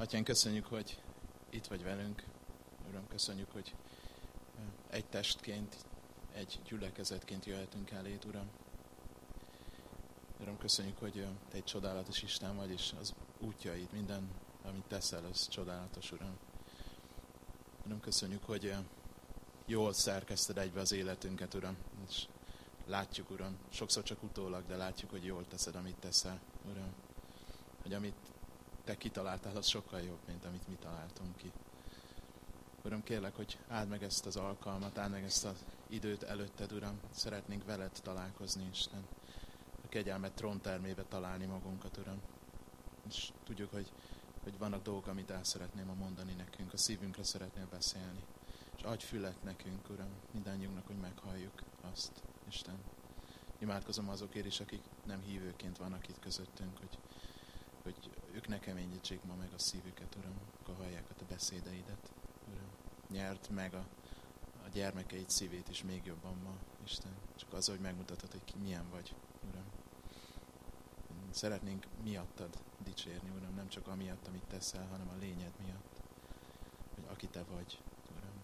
Atyán, köszönjük, hogy itt vagy velünk. Uram, köszönjük, hogy egy testként, egy gyülekezetként jöhetünk elét, Uram. Uram, köszönjük, hogy Te egy csodálatos Isten vagy, és az útjaid, minden, amit teszel, az csodálatos, Uram. Uram, köszönjük, hogy jól szerkezted egybe az életünket, Uram. És látjuk, Uram, sokszor csak utólag, de látjuk, hogy jól teszed, amit teszel, Uram. Hogy amit Te kitaláltál, az sokkal jobb, mint amit mi találtunk ki. Uram, kérlek, hogy áld meg ezt az alkalmat, áld meg ezt az időt előtted, Uram. Szeretnénk veled találkozni, Isten. A kegyelmet tróntermébe találni magunkat, Uram. És tudjuk, hogy, hogy vannak dolgok, amit el szeretném mondani nekünk, a szívünkre szeretnél beszélni. És adj fület nekünk, Uram, mindannyiunknak, hogy meghalljuk azt, Isten. Imádkozom azokért is, akik nem hívőként vannak itt közöttünk, hogy, hogy ők ne keményítsék ma meg a szívüket, Uram, akkor hallják a te beszédeidet, Uram. Nyert meg a, a gyermekeid szívét is még jobban ma, Isten. Csak az, hogy megmutatod, hogy ki milyen vagy, Uram. Szeretnénk miattad dicsérni, Uram, nem csak amiatt, amit teszel, hanem a lényed miatt, hogy aki te vagy, Uram.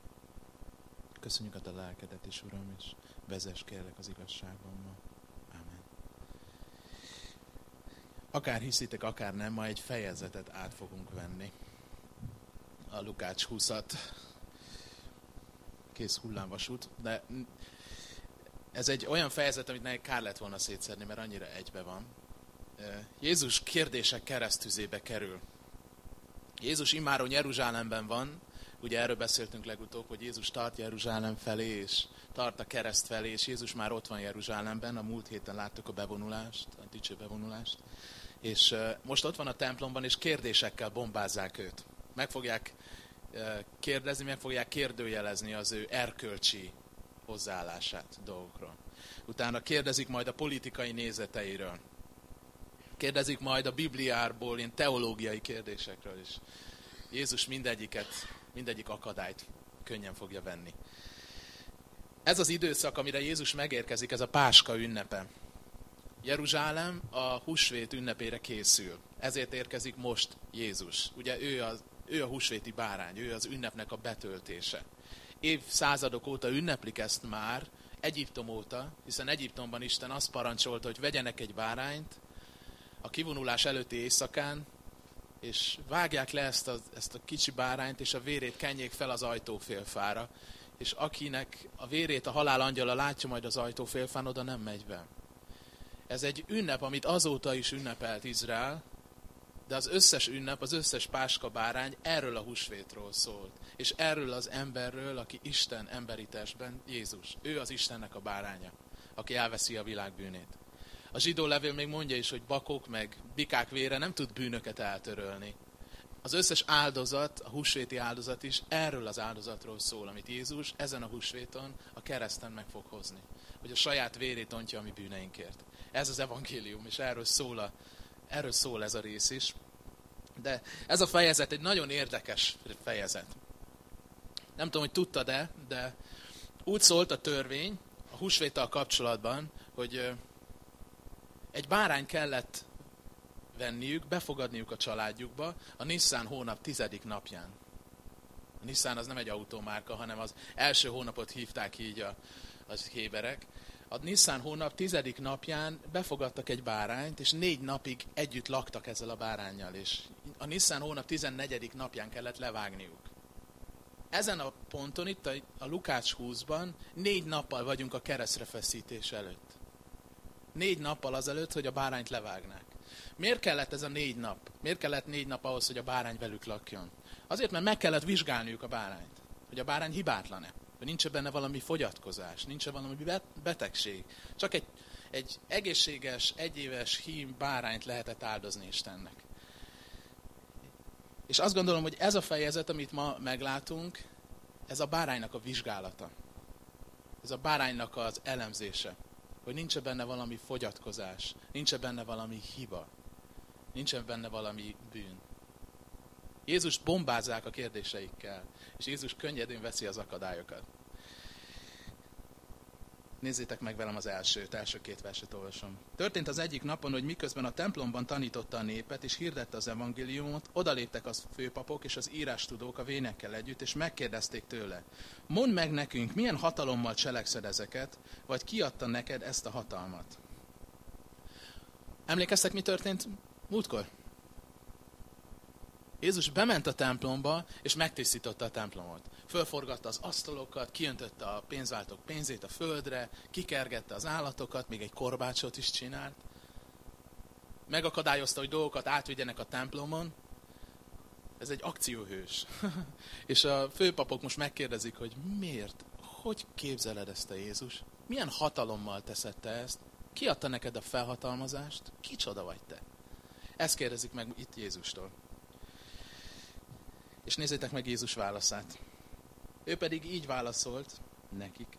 Köszönjük a te lelkedet is, Uram, és vezess kérlek az igazságban ma. Akár hiszitek, akár nem, ma egy fejezetet át fogunk venni. A Lukács 20-at, kész hullámvasút, de ez egy olyan fejezet, amit nekem kár lett volna szétszedni, mert annyira egybe van. Jézus kérdések keresztüzébe kerül. Jézus imáron Jeruzsálemben van, ugye erről beszéltünk legutóbb, hogy Jézus tart Jeruzsálem felé, és tart a kereszt felé, és Jézus már ott van Jeruzsálemben, a múlt héten láttuk a bevonulást, a dicső bevonulást, és most ott van a templomban, és kérdésekkel bombázzák őt. Meg fogják kérdezni, meg fogják kérdőjelezni az ő erkölcsi hozzáállását dolgokról. Utána kérdezik majd a politikai nézeteiről. Kérdezik majd a Bibliából, ilyen teológiai kérdésekről is. Jézus mindegyiket, mindegyik akadályt könnyen fogja venni. Ez az időszak, amire Jézus megérkezik, ez a Páska ünnepe. Jeruzsálem a húsvét ünnepére készül. Ezért érkezik most Jézus. Ugye ő a, ő a húsvéti bárány, ő az ünnepnek a betöltése. Évszázadok óta ünneplik ezt már, Egyiptom óta, hiszen Egyiptomban Isten azt parancsolta, hogy vegyenek egy bárányt a kivonulás előtti éjszakán, és vágják le ezt a, ezt a kicsi bárányt, és a vérét kenjék fel az ajtófélfára, és akinek a vérét a halál angyala látja majd az ajtófélfán, oda nem megy be. Ez egy ünnep, amit azóta is ünnepelt Izrael, de az összes ünnep, az összes páska bárány erről a húsvétról szólt. És erről az emberről, aki Isten emberi testben, Jézus. Ő az Istennek a báránya, aki elveszi a világ bűnét. A zsidó levél még mondja is, hogy bakok meg bikák vére nem tud bűnöket eltörölni. Az összes áldozat, a húsvéti áldozat is erről az áldozatról szól, amit Jézus ezen a húsvéton a kereszten meg fog hozni. Hogy a saját vérét ontja a mi bűneinkért. Ez az evangélium, és erről szól, a, erről szól ez a rész is. De ez a fejezet egy nagyon érdekes fejezet. Nem tudom, hogy tudtad-e, de úgy szólt a törvény a húsvéttal kapcsolatban, hogy egy bárány kellett venniük, befogadniuk a családjukba a Nissan hónap tizedik napján. A Nissan az nem egy automárka, hanem az első hónapot hívták így a, az héberek. A Nissan hónap tizedik napján befogadtak egy bárányt, és négy napig együtt laktak ezzel a bárányjal, és a Nissan hónap tizennegyedik napján kellett levágniuk. Ezen a ponton, itt a Lukács 20-ban, négy nappal vagyunk a keresztre feszítés előtt. Négy nappal azelőtt, hogy a bárányt levágnák. Miért kellett ez a négy nap? Miért kellett négy nap ahhoz, hogy a bárány velük lakjon? Azért, mert meg kellett vizsgálniuk a bárányt. Hogy a bárány hibátlan-e. Hogy nincs -e benne valami fogyatkozás, nincs -e valami betegség. Csak egy, egy egészséges, egyéves hím bárányt lehetett áldozni Istennek. És azt gondolom, hogy ez a fejezet, amit ma meglátunk, ez a báránynak a vizsgálata. Ez a báránynak az elemzése hogy nincs benne valami fogyatkozás, nincs benne valami hiba, nincs benne valami bűn. Jézus bombázzák a kérdéseikkel, és Jézus könnyedén veszi az akadályokat. Nézzétek meg velem az elsőt, első két verset olvasom. Történt az egyik napon, hogy miközben a templomban tanította a népet és hirdette az evangéliumot, odaléptek az főpapok és az írástudók a vénekkel együtt, és megkérdezték tőle, mondd meg nekünk, milyen hatalommal cselekszed ezeket, vagy ki adta neked ezt a hatalmat? Emlékeztek, mi történt múltkor? Jézus bement a templomba, és megtisztította a templomot. Fölforgatta az asztalokat, kiöntötte a pénzváltók pénzét a földre, kikergette az állatokat, még egy korbácsot is csinált. Megakadályozta, hogy dolgokat átvigyenek a templomon. Ez egy akcióhős. és a főpapok most megkérdezik, hogy miért, hogy képzeled ezt a Jézus? Milyen hatalommal teszed te ezt? Ki adta neked a felhatalmazást? Kicsoda vagy te? Ezt kérdezik meg itt Jézustól. És nézzétek meg Jézus válaszát. Ő pedig így válaszolt nekik.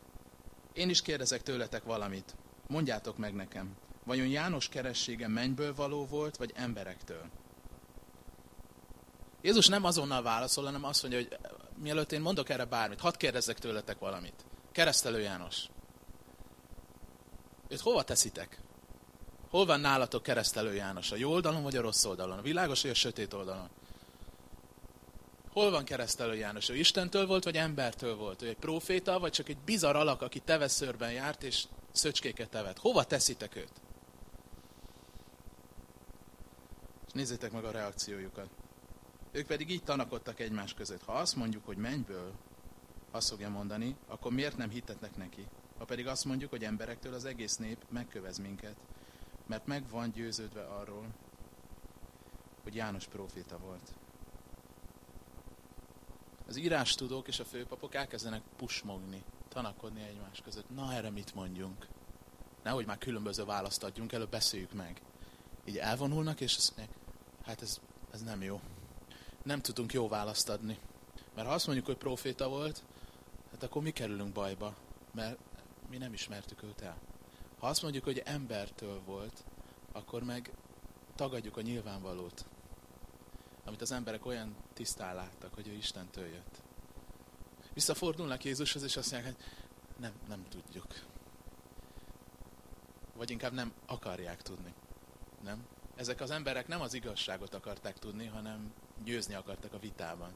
Én is kérdezek tőletek valamit. Mondjátok meg nekem. Vajon János keressége mennyből való volt, vagy emberektől? Jézus nem azonnal válaszol, hanem azt mondja, hogy mielőtt én mondok erre bármit, hadd kérdezzek tőletek valamit. Keresztelő János. Őt hova teszitek? Hol van nálatok keresztelő János? A jó oldalon vagy a rossz oldalon? A világos vagy a sötét oldalon? Hol van keresztelő János? Ő Istentől volt, vagy embertől volt? Ő egy proféta, vagy csak egy bizarr alak, aki teveszőrben járt, és szöcskéket evett? Hova teszitek őt? És nézzétek meg a reakciójukat. Ők pedig így tanakodtak egymás között. Ha azt mondjuk, hogy mennyből, azt fogja mondani, akkor miért nem hitetnek neki? Ha pedig azt mondjuk, hogy emberektől az egész nép megkövez minket, mert meg van győződve arról, hogy János proféta volt. Az írás tudók és a főpapok elkezdenek pusmogni, tanakodni egymás között. Na erre mit mondjunk? Nehogy már különböző választ adjunk, előbb beszéljük meg. Így elvonulnak, és azt mondják, hát ez, ez nem jó. Nem tudunk jó választ adni. Mert ha azt mondjuk, hogy proféta volt, hát akkor mi kerülünk bajba, mert mi nem ismertük őt el. Ha azt mondjuk, hogy embertől volt, akkor meg tagadjuk a nyilvánvalót amit az emberek olyan tisztán láttak, hogy ő Istentől jött. Visszafordulnak Jézushoz, és azt mondják, hogy nem, nem tudjuk. Vagy inkább nem akarják tudni. Nem? Ezek az emberek nem az igazságot akarták tudni, hanem győzni akartak a vitában.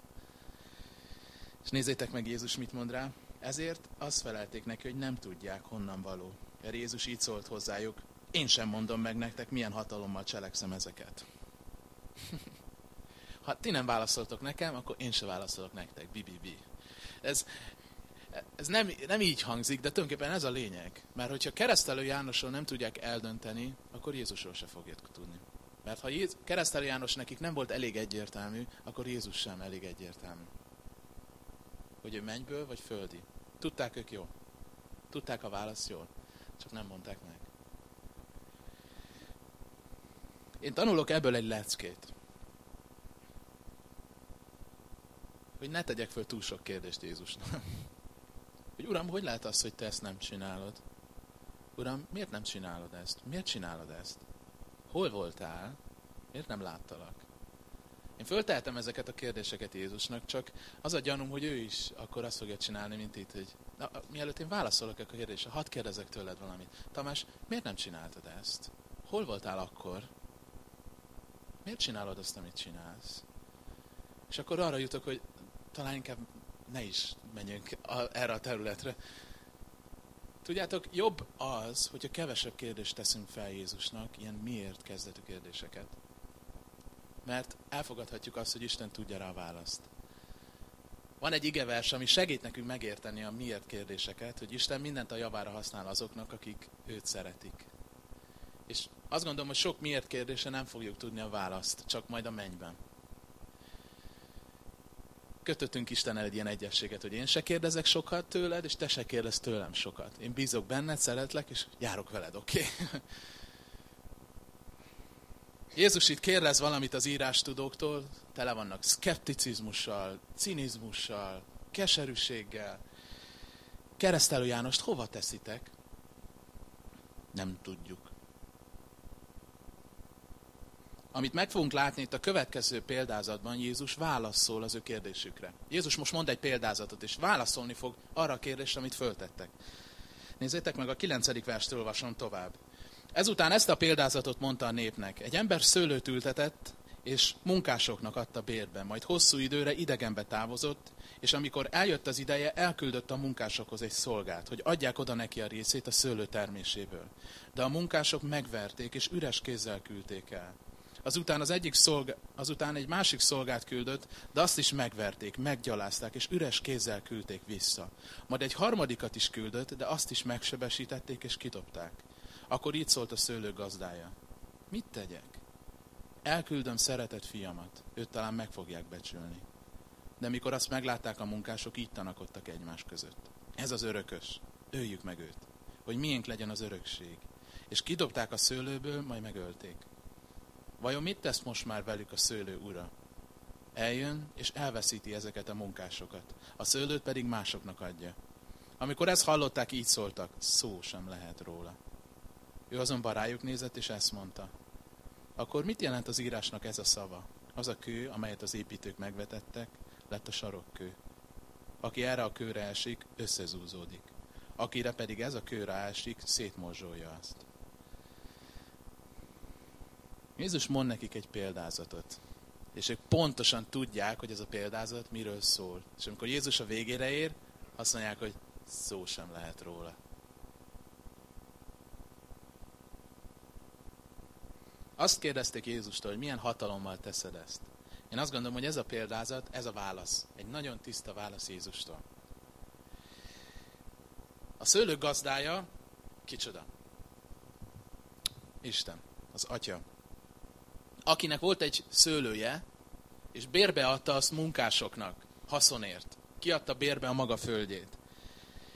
És nézzétek meg Jézus mit mond rá. Ezért azt felelték neki, hogy nem tudják, honnan való. Mert Jézus így szólt hozzájuk, én sem mondom meg nektek, milyen hatalommal cselekszem ezeket. Ha ti nem válaszoltok nekem, akkor én se válaszolok nektek. BBB. Ez, ez nem, nem így hangzik, de tulajdonképpen ez a lényeg. Mert hogyha keresztelő Jánosról nem tudják eldönteni, akkor Jézusról se fogják tudni. Mert ha Jézus, keresztelő János nekik nem volt elég egyértelmű, akkor Jézus sem elég egyértelmű. Hogy ő mennyből vagy földi. Tudták ők jól. Tudták a választ jól. Csak nem mondták meg. Én tanulok ebből egy leckét. Hogy ne tegyek föl túl sok kérdést Jézusnak. Hogy Uram, hogy lehet az, hogy te ezt nem csinálod? Uram, miért nem csinálod ezt? Miért csinálod ezt? Hol voltál? Miért nem láttalak? Én föltehetem ezeket a kérdéseket Jézusnak, csak az a gyanúm, hogy ő is akkor azt fogja csinálni, mint itt, hogy na, mielőtt én válaszolok a kérdésre, hadd kérdezek tőled valamit. Tamás, miért nem csináltad ezt? Hol voltál akkor? Miért csinálod azt, amit csinálsz? És akkor arra jutok, hogy talán inkább ne is menjünk a, erre a területre. Tudjátok, jobb az, hogyha kevesebb kérdést teszünk fel Jézusnak, ilyen miért kezdetű kérdéseket. Mert elfogadhatjuk azt, hogy Isten tudja rá a választ. Van egy igevers, ami segít nekünk megérteni a miért kérdéseket, hogy Isten mindent a javára használ azoknak, akik őt szeretik. És azt gondolom, hogy sok miért kérdése nem fogjuk tudni a választ, csak majd a mennyben kötöttünk Isten egy ilyen egyességet, hogy én se kérdezek sokat tőled, és te se kérdez tőlem sokat. Én bízok benned, szeretlek, és járok veled, oké? Okay? Jézus itt kérdez valamit az írástudóktól, tele vannak szkepticizmussal, cinizmussal, keserűséggel. Keresztelő Jánost hova teszitek? Nem tudjuk. Amit meg fogunk látni itt a következő példázatban, Jézus válaszol az ő kérdésükre. Jézus most mond egy példázatot, és válaszolni fog arra a kérdésre, amit föltettek. Nézzétek meg, a kilencedik verst olvasom tovább. Ezután ezt a példázatot mondta a népnek. Egy ember szőlőt ültetett, és munkásoknak adta bérbe, majd hosszú időre idegenbe távozott, és amikor eljött az ideje, elküldött a munkásokhoz egy szolgát, hogy adják oda neki a részét a szőlő terméséből. De a munkások megverték, és üres kézzel küldték el. Azután, az egyik szolga, azután egy másik szolgát küldött, de azt is megverték, meggyalázták, és üres kézzel küldték vissza. Majd egy harmadikat is küldött, de azt is megsebesítették, és kidobták. Akkor így szólt a szőlő gazdája. Mit tegyek? Elküldöm szeretett fiamat, őt talán meg fogják becsülni. De mikor azt meglátták a munkások, így tanakodtak egymás között. Ez az örökös, öljük meg őt, hogy miénk legyen az örökség. És kidobták a szőlőből, majd megölték. Vajon mit tesz most már velük a szőlő ura? Eljön, és elveszíti ezeket a munkásokat, a szőlőt pedig másoknak adja. Amikor ezt hallották, így szóltak, szó sem lehet róla. Ő azonban rájuk nézett, és ezt mondta. Akkor mit jelent az írásnak ez a szava? Az a kő, amelyet az építők megvetettek, lett a sarokkő. Aki erre a kőre esik, összezúzódik. Akire pedig ez a kőre esik, szétmorzsolja azt. Jézus mond nekik egy példázatot. És ők pontosan tudják, hogy ez a példázat miről szól. És amikor Jézus a végére ér, azt mondják, hogy szó sem lehet róla. Azt kérdezték Jézustól, hogy milyen hatalommal teszed ezt. Én azt gondolom, hogy ez a példázat, ez a válasz. Egy nagyon tiszta válasz Jézustól. A szőlő gazdája kicsoda? Isten, az Atya. Akinek volt egy szőlője, és bérbe adta azt munkásoknak, haszonért. Kiadta bérbe a maga földjét.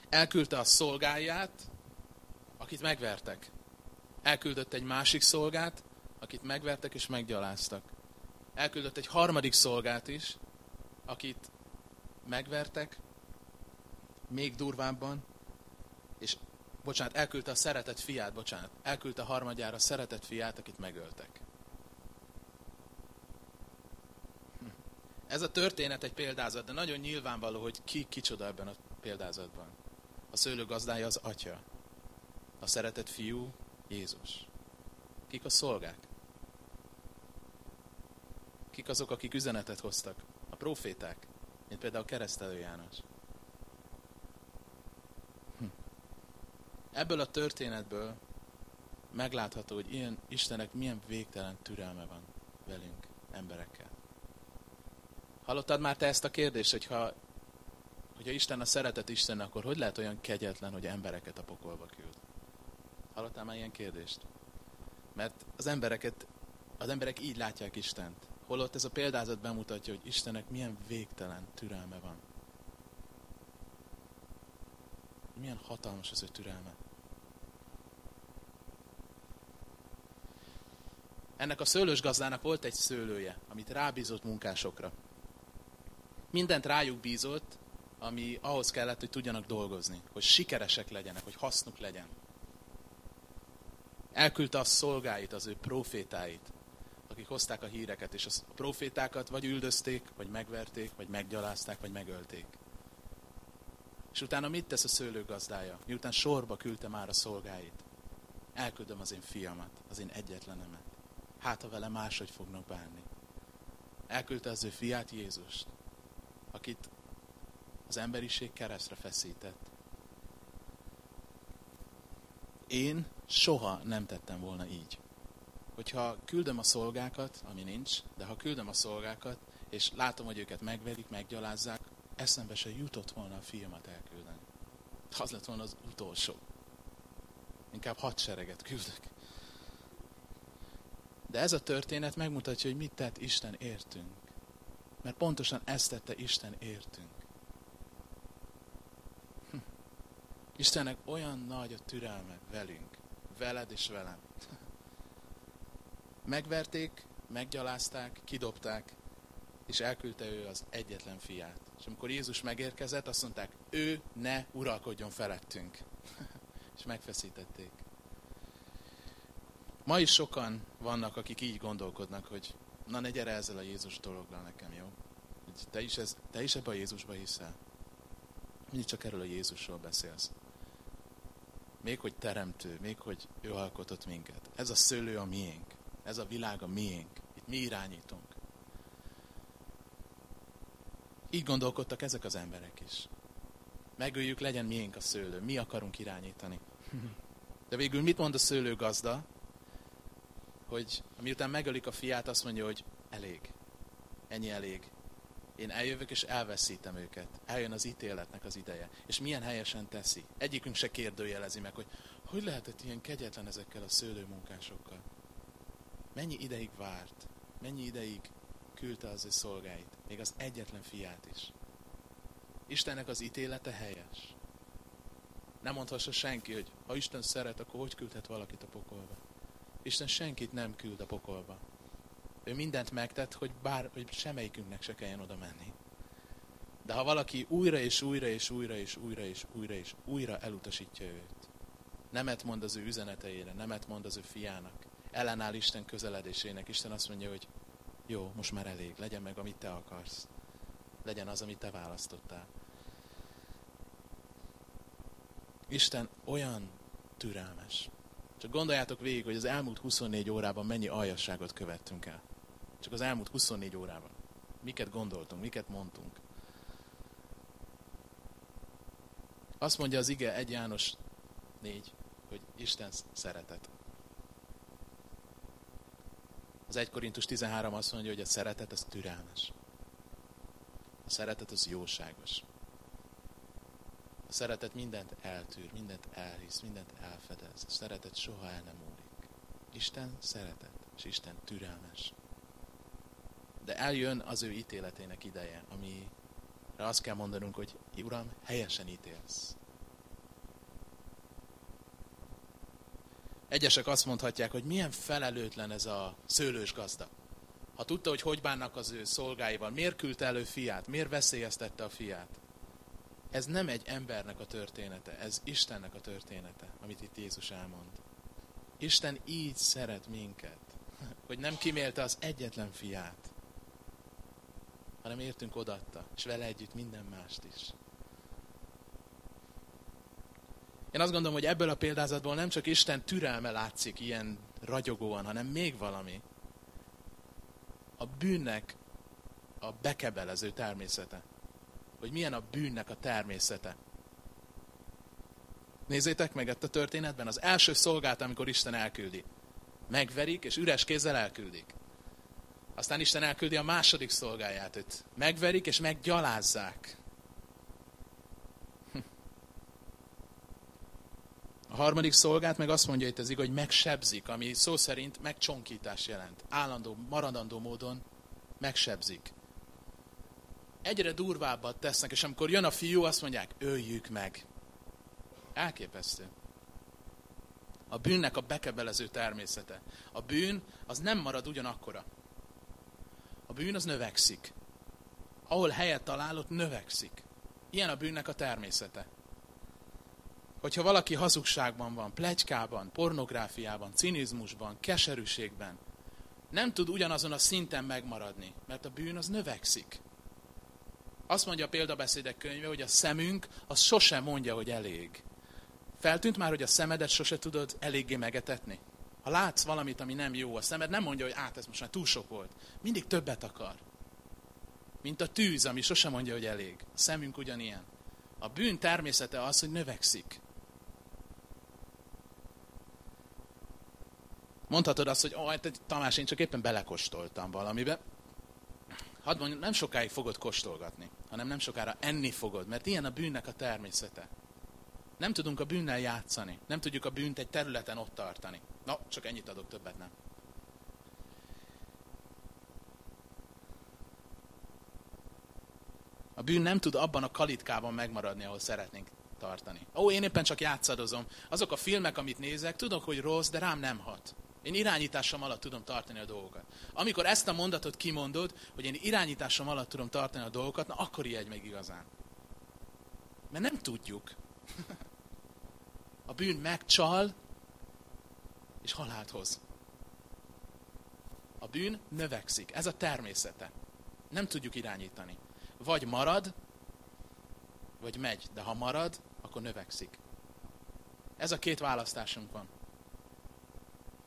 Elküldte a szolgáját, akit megvertek. Elküldött egy másik szolgát, akit megvertek és meggyaláztak. Elküldött egy harmadik szolgát is, akit megvertek, még durvábban, és bocsánat, elküldte a szeretett fiát, bocsánat, elküldte harmadjára a szeretett fiát, akit megöltek. Hm. Ez a történet egy példázat, de nagyon nyilvánvaló, hogy ki kicsoda ebben a példázatban. A szőlő gazdája az atya. A szeretett fiú Jézus. Kik a szolgák? Kik azok, akik üzenetet hoztak? A proféták, mint például keresztelő János. Hm. Ebből a történetből meglátható, hogy ilyen Istenek milyen végtelen türelme van velünk, emberekkel. Hallottad már te ezt a kérdést, hogyha, hogyha Isten a szeretet Isten, akkor hogy lehet olyan kegyetlen, hogy embereket a pokolba küld? Hallottál már ilyen kérdést? Mert az embereket, az emberek így látják Istent. Holott ez a példázat bemutatja, hogy Istennek milyen végtelen türelme van. Milyen hatalmas az ő türelme. Ennek a szőlős gazdának volt egy szőlője, amit rábízott munkásokra. Mindent rájuk bízott, ami ahhoz kellett, hogy tudjanak dolgozni, hogy sikeresek legyenek, hogy hasznuk legyen. Elküldte a szolgáit, az ő profétáit, akik hozták a híreket, és a profétákat vagy üldözték, vagy megverték, vagy meggyalázták, vagy megölték. És utána mit tesz a szőlő gazdája? Miután sorba küldte már a szolgáit. Elküldöm az én fiamat, az én egyetlenemet. Hát, ha vele máshogy fognak bánni. Elküldte az ő fiát Jézust, akit az emberiség keresztre feszített. Én soha nem tettem volna így hogyha küldöm a szolgákat, ami nincs, de ha küldöm a szolgákat, és látom, hogy őket megverik, meggyalázzák, eszembe se jutott volna a fiamat elküldeni. Az lett volna az utolsó. Inkább hadsereget küldök. De ez a történet megmutatja, hogy mit tett Isten értünk. Mert pontosan ezt tette Isten értünk. Hm. Istennek olyan nagy a türelme velünk, veled és velem. Megverték, meggyalázták, kidobták, és elküldte ő az egyetlen fiát. És amikor Jézus megérkezett, azt mondták, ő ne uralkodjon felettünk. és megfeszítették. Ma is sokan vannak, akik így gondolkodnak, hogy na ne gyere ezzel a Jézus dologra nekem, jó? Te is, ez, te is ebbe a Jézusba hiszel. Mindig csak erről a Jézusról beszélsz. még hogy teremtő, még hogy ő alkotott minket. Ez a szőlő a miénk. Ez a világ a miénk. Itt mi irányítunk. Így gondolkodtak ezek az emberek is. Megöljük, legyen miénk a szőlő. Mi akarunk irányítani. De végül mit mond a szőlőgazda? Hogy miután megölik a fiát, azt mondja, hogy elég. Ennyi elég. Én eljövök és elveszítem őket. Eljön az ítéletnek az ideje. És milyen helyesen teszi. Egyikünk se kérdőjelezi meg, hogy hogy lehetett ilyen kegyetlen ezekkel a szőlőmunkásokkal. Mennyi ideig várt. Mennyi ideig küldte az ő szolgáit. Még az egyetlen fiát is. Istennek az ítélete helyes. Nem mondhassa senki, hogy ha Isten szeret, akkor hogy küldhet valakit a pokolba. Isten senkit nem küld a pokolba. Ő mindent megtett, hogy, bár, hogy semmelyikünknek se kelljen oda menni. De ha valaki újra és újra és újra és újra és újra és újra elutasítja őt, nemet mond az ő üzeneteire, nemet mond az ő fiának, ellenáll Isten közeledésének, Isten azt mondja, hogy jó, most már elég, legyen meg, amit te akarsz. Legyen az, amit te választottál. Isten olyan türelmes. Csak gondoljátok végig, hogy az elmúlt 24 órában mennyi aljasságot követtünk el. Csak az elmúlt 24 órában. Miket gondoltunk, miket mondtunk. Azt mondja az ige 1 János 4, hogy Isten szeretet. Az 1 Korintus 13 azt mondja, hogy a szeretet az türelmes. A szeretet az jóságos. Szeretet mindent eltűr, mindent elhisz, mindent elfedez. A szeretet soha el nem múlik. Isten szeretet, és Isten türelmes. De eljön az ő ítéletének ideje, amire azt kell mondanunk, hogy Uram, helyesen ítélsz. Egyesek azt mondhatják, hogy milyen felelőtlen ez a szőlős gazda. Ha tudta, hogy hogy bánnak az ő szolgáival, miért küldte elő fiát, miért veszélyeztette a fiát? Ez nem egy embernek a története, ez Istennek a története, amit itt Jézus elmond. Isten így szeret minket, hogy nem kimélte az egyetlen fiát, hanem értünk odatta, és vele együtt minden mást is. Én azt gondolom, hogy ebből a példázatból nem csak Isten türelme látszik ilyen ragyogóan, hanem még valami. A bűnnek a bekebelező természete. Hogy milyen a bűnnek a természete. Nézzétek meg ezt a történetben, az első szolgát, amikor Isten elküldi. Megverik, és üres kézzel elküldik. Aztán Isten elküldi a második szolgáját, őt megverik, és meggyalázzák. A harmadik szolgát meg azt mondja itt az hogy megsebzik, ami szó szerint megcsonkítás jelent. Állandó, maradandó módon megsebzik. Egyre durvábbat tesznek, és amikor jön a fiú, azt mondják, öljük meg. Elképesztő. A bűnnek a bekebelező természete. A bűn az nem marad ugyanakkora. A bűn az növekszik. Ahol helyet talál, ott növekszik. Ilyen a bűnnek a természete hogyha valaki hazugságban van, plegykában, pornográfiában, cinizmusban, keserűségben, nem tud ugyanazon a szinten megmaradni, mert a bűn az növekszik. Azt mondja a példabeszédek könyve, hogy a szemünk az sosem mondja, hogy elég. Feltűnt már, hogy a szemedet sose tudod eléggé megetetni? Ha látsz valamit, ami nem jó, a szemed nem mondja, hogy át, ez most már túl sok volt. Mindig többet akar. Mint a tűz, ami sosem mondja, hogy elég. A szemünk ugyanilyen. A bűn természete az, hogy növekszik. Mondhatod azt, hogy oh, Tamás, én csak éppen belekostoltam valamibe. Hadd mondjam, nem sokáig fogod kóstolgatni, hanem nem sokára enni fogod, mert ilyen a bűnnek a természete. Nem tudunk a bűnnel játszani, nem tudjuk a bűnt egy területen ott tartani. Na, csak ennyit adok, többet nem. A bűn nem tud abban a kalitkában megmaradni, ahol szeretnénk tartani. Ó, én éppen csak játszadozom. Azok a filmek, amit nézek, tudok, hogy rossz, de rám nem hat. Én irányításom alatt tudom tartani a dolgokat. Amikor ezt a mondatot kimondod, hogy én irányításom alatt tudom tartani a dolgokat, na akkor ijedj meg igazán. Mert nem tudjuk. A bűn megcsal, és halált hoz. A bűn növekszik. Ez a természete. Nem tudjuk irányítani. Vagy marad, vagy megy. De ha marad, akkor növekszik. Ez a két választásunk van.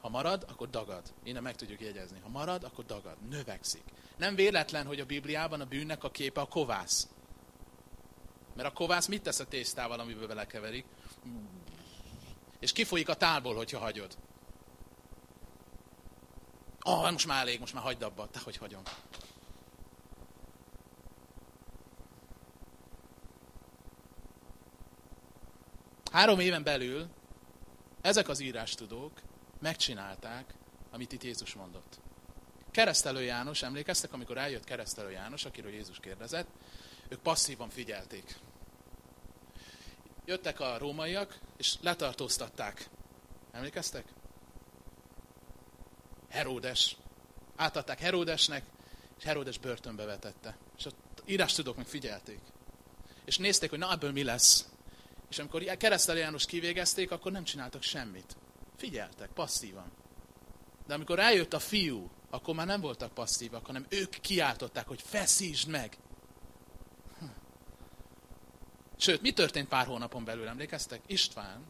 Ha marad, akkor dagad. Innen meg tudjuk jegyezni. Ha marad, akkor dagad. Növekszik. Nem véletlen, hogy a Bibliában a bűnnek a képe a kovász. Mert a kovász mit tesz a tésztával, amiből belekeverik? És kifolyik a tálból, hogyha hagyod. Ah, oh, most már elég, most már hagyd abba. Te hogy hagyom. Három éven belül ezek az írástudók megcsinálták, amit itt Jézus mondott. Keresztelő János, emlékeztek, amikor eljött Keresztelő János, akiről Jézus kérdezett, ők passzívan figyelték. Jöttek a rómaiak, és letartóztatták. Emlékeztek? Heródes. Átadták Heródesnek, és Heródes börtönbe vetette. És a írás tudók meg figyelték. És nézték, hogy na ebből mi lesz. És amikor keresztelő János kivégezték, akkor nem csináltak semmit. Figyeltek, passzívan. De amikor eljött a fiú, akkor már nem voltak passzívak, hanem ők kiáltották, hogy feszítsd meg. Hm. Sőt, mi történt pár hónapon belül, emlékeztek? István,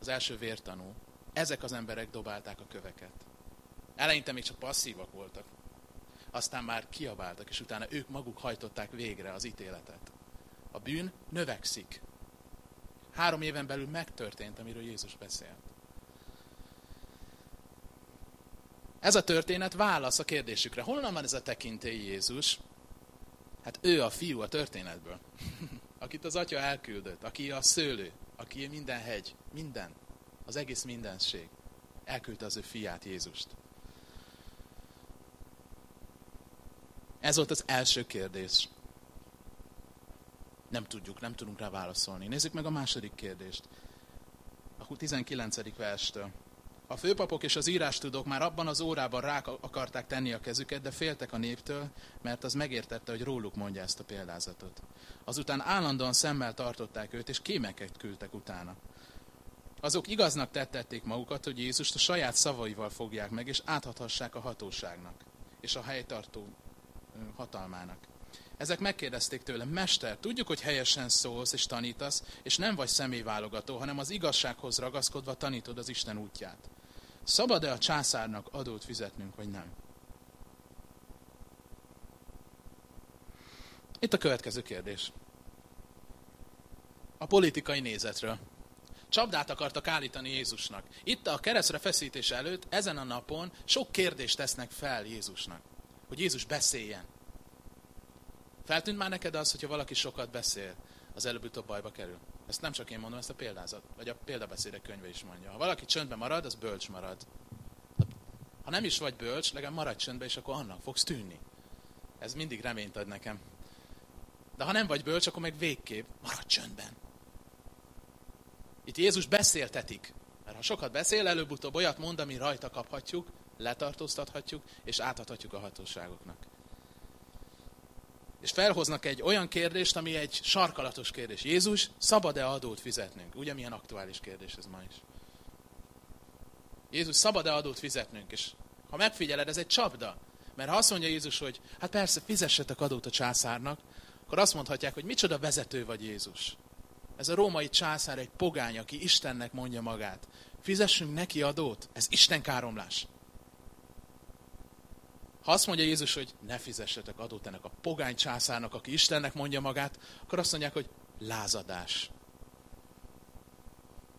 az első vértanú, ezek az emberek dobálták a köveket. Eleinte még csak passzívak voltak. Aztán már kiabáltak, és utána ők maguk hajtották végre az ítéletet. A bűn növekszik. Három éven belül megtörtént, amiről Jézus beszélt. Ez a történet válasz a kérdésükre. Honnan van ez a tekintély Jézus? Hát ő a fiú a történetből. Akit az atya elküldött, aki a szőlő, aki minden hegy, minden, az egész mindenség. Elküldte az ő fiát, Jézust. Ez volt az első kérdés. Nem tudjuk, nem tudunk rá válaszolni. Nézzük meg a második kérdést. A 19. verstől. A főpapok és az írástudók már abban az órában rá akarták tenni a kezüket, de féltek a néptől, mert az megértette, hogy róluk mondja ezt a példázatot. Azután állandóan szemmel tartották őt, és kémeket küldtek utána. Azok igaznak tettették magukat, hogy Jézust a saját szavaival fogják meg, és áthathassák a hatóságnak, és a helytartó hatalmának. Ezek megkérdezték tőle, Mester, tudjuk, hogy helyesen szólsz és tanítasz, és nem vagy személyválogató, hanem az igazsághoz ragaszkodva tanítod az Isten útját. Szabad-e a császárnak adót fizetnünk, vagy nem? Itt a következő kérdés. A politikai nézetről. Csapdát akartak állítani Jézusnak. Itt a keresztre feszítés előtt, ezen a napon sok kérdést tesznek fel Jézusnak. Hogy Jézus beszéljen. Feltűnt már neked az, hogyha valaki sokat beszél, az előbb-utóbb bajba kerül? Ezt nem csak én mondom, ezt a példázat, vagy a példabeszédek könyve is mondja. Ha valaki csöndben marad, az bölcs marad. Ha nem is vagy bölcs, legalább maradj csöndben, és akkor annak fogsz tűnni. Ez mindig reményt ad nekem. De ha nem vagy bölcs, akkor meg végképp maradj csöndben. Itt Jézus beszéltetik. Mert ha sokat beszél, előbb-utóbb olyat mond, ami rajta kaphatjuk, letartóztathatjuk, és átadhatjuk a hatóságoknak és felhoznak egy olyan kérdést, ami egy sarkalatos kérdés. Jézus, szabad-e adót fizetnünk? Ugye milyen aktuális kérdés ez ma is. Jézus, szabad-e adót fizetnünk? És ha megfigyeled, ez egy csapda. Mert ha azt mondja Jézus, hogy hát persze, fizessetek adót a császárnak, akkor azt mondhatják, hogy micsoda vezető vagy Jézus. Ez a római császár egy pogány, aki Istennek mondja magát. Fizessünk neki adót? Ez Isten káromlás. Ha azt mondja Jézus, hogy ne fizessetek adót ennek a pogány császárnak, aki Istennek mondja magát, akkor azt mondják, hogy lázadás.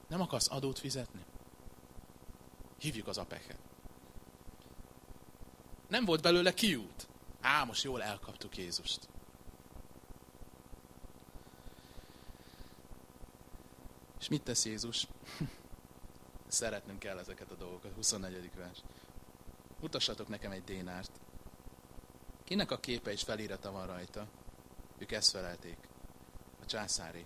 Nem akarsz adót fizetni? Hívjuk az apeket. Nem volt belőle kiút. Á, most jól elkaptuk Jézust. És mit tesz Jézus? Szeretnünk kell ezeket a dolgokat. 24. vers. Mutassatok nekem egy dénárt. Kinek a képe és felírata van rajta? Ők ezt felelték. A császári.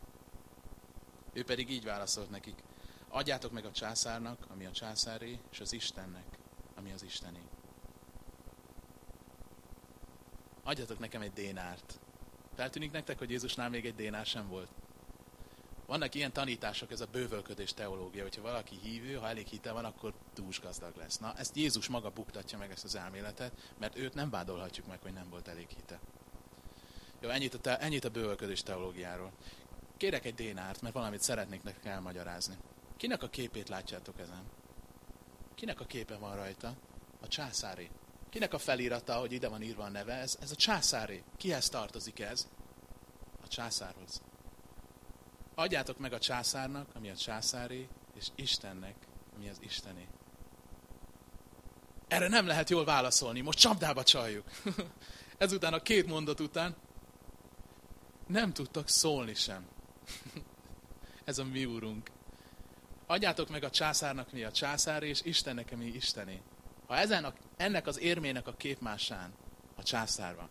Ő pedig így válaszolt nekik. Adjátok meg a császárnak, ami a császári, és az Istennek, ami az Isteni. Adjatok nekem egy dénárt. Feltűnik nektek, hogy Jézusnál még egy dénár sem volt? Vannak ilyen tanítások, ez a bővölködés teológia, hogyha valaki hívő, ha elég hite van, akkor túls gazdag lesz. Na, ezt Jézus maga buktatja meg ezt az elméletet, mert őt nem vádolhatjuk meg, hogy nem volt elég hite. Jó, ennyit a, te, ennyit a bővölködés teológiáról. Kérek egy dénárt, mert valamit szeretnék nektek elmagyarázni. Kinek a képét látjátok ezen? Kinek a képe van rajta? A császári. Kinek a felirata, hogy ide van írva a neve? Ez, ez a császári. Kihez tartozik ez? A császárhoz. Adjátok meg a császárnak, ami a császári, és Istennek, ami az Istené. Erre nem lehet jól válaszolni, most csapdába csaljuk. Ezután a két mondat után nem tudtak szólni sem. Ez a mi úrunk. Adjátok meg a császárnak mi a császár, és Istennek mi Istené. Ha ezen a, ennek az érmének a képmásán a császár van,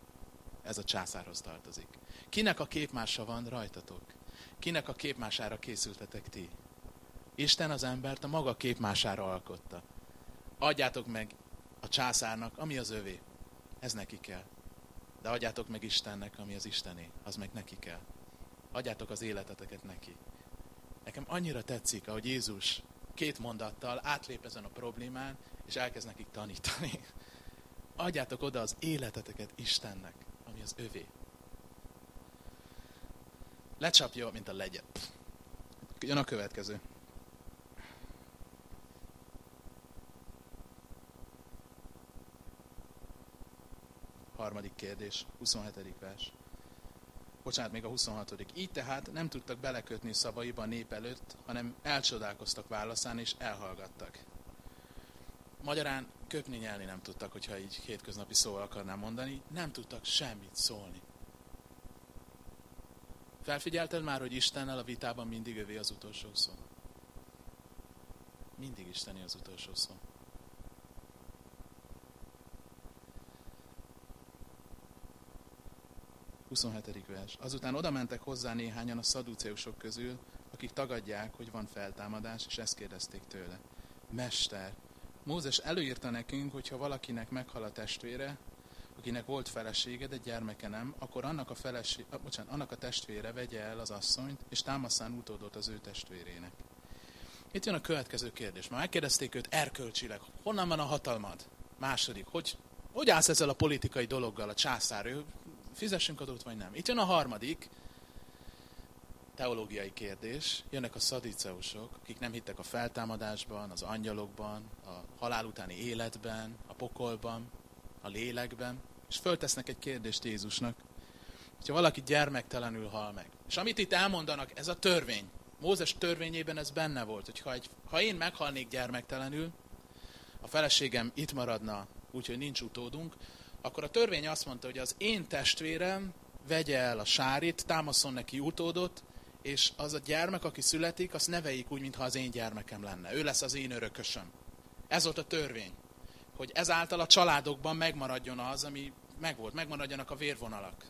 ez a császárhoz tartozik. Kinek a képmása van rajtatok? Kinek a képmására készültetek ti? Isten az embert a maga képmására alkotta. Adjátok meg a császárnak, ami az övé. Ez neki kell. De adjátok meg Istennek, ami az Istené. Az meg neki kell. Adjátok az életeteket neki. Nekem annyira tetszik, ahogy Jézus két mondattal átlép ezen a problémán, és elkezd nekik tanítani. Adjátok oda az életeteket Istennek, ami az övé. Lecsapja, mint a legyet. Jön a következő. Harmadik kérdés, 27. vers. Bocsánat, még a 26. Így tehát nem tudtak belekötni szavaiba a nép előtt, hanem elcsodálkoztak válaszán és elhallgattak. Magyarán köpni nyelni nem tudtak, hogyha így hétköznapi szóval akarnám mondani, nem tudtak semmit szólni. Felfigyelted már, hogy Istennel a vitában mindig övé az utolsó szó? Mindig Isteni az utolsó szó. 27. vers. Azután oda mentek hozzá néhányan a szaduceusok közül, akik tagadják, hogy van feltámadás, és ezt kérdezték tőle. Mester, Mózes előírta nekünk, hogy ha valakinek meghal a testvére, akinek volt felesége, de gyermeke nem, akkor annak a, feleség, ah, bocsánat, annak a testvére vegye el az asszonyt, és támaszán utódot az ő testvérének. Itt jön a következő kérdés. Már megkérdezték őt erkölcsileg, honnan van a hatalmad? Második, hogy, hogy állsz ezzel a politikai dologgal, a császár? Ő fizessünk adót, vagy nem. Itt jön a harmadik teológiai kérdés. Jönnek a szadiceusok, akik nem hittek a feltámadásban, az angyalokban, a halál utáni életben, a pokolban, a lélekben, és föltesznek egy kérdést Jézusnak, hogyha valaki gyermektelenül hal meg. És amit itt elmondanak, ez a törvény. Mózes törvényében ez benne volt, hogy ha, egy, ha én meghalnék gyermektelenül, a feleségem itt maradna, úgyhogy nincs utódunk, akkor a törvény azt mondta, hogy az én testvérem vegye el a sárit, támaszon neki utódot, és az a gyermek, aki születik, azt neveljék úgy, mintha az én gyermekem lenne. Ő lesz az én örökösöm. Ez volt a törvény. Hogy ezáltal a családokban megmaradjon az, ami megvolt, megmaradjanak a vérvonalak.